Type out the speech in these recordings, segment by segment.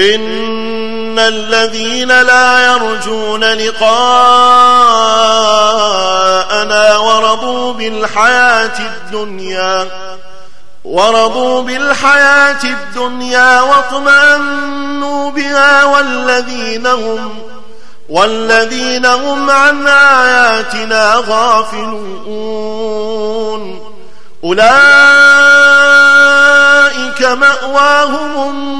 إن الذين لا يرجون لقاءنا ورضوا بالحياة الدنيا ورضوا بالحياة الدنيا واطمأنوا بها والذين هم والذين هم عن آياتنا غافلون. أولئك مأواهم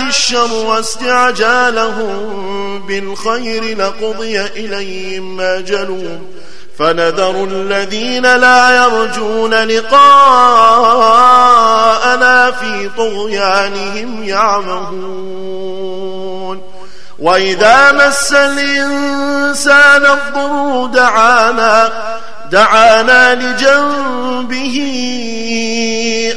الشر واستعجالهم بالخير لقضي إليهم أجلهم فنذر الذين لا يرجون لقاءنا في طغيانهم يعمهون. وإذا مس الإنسان الضر دعانا دعانا لجنبه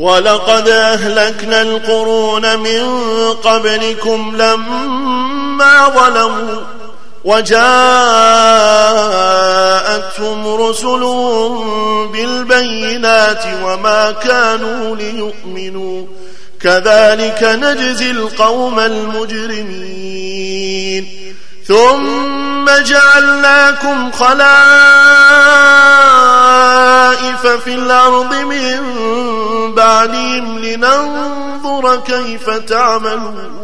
ولقد أهلكنا القرون من قبلكم لما ظلموا وجاءتهم رسل بالبينات وما كانوا ليؤمنوا. كذلك نجزي القوم المجرمين. ثم جعلناكم خلائف في الأرض من بعدهم لننظر كيف تعملون.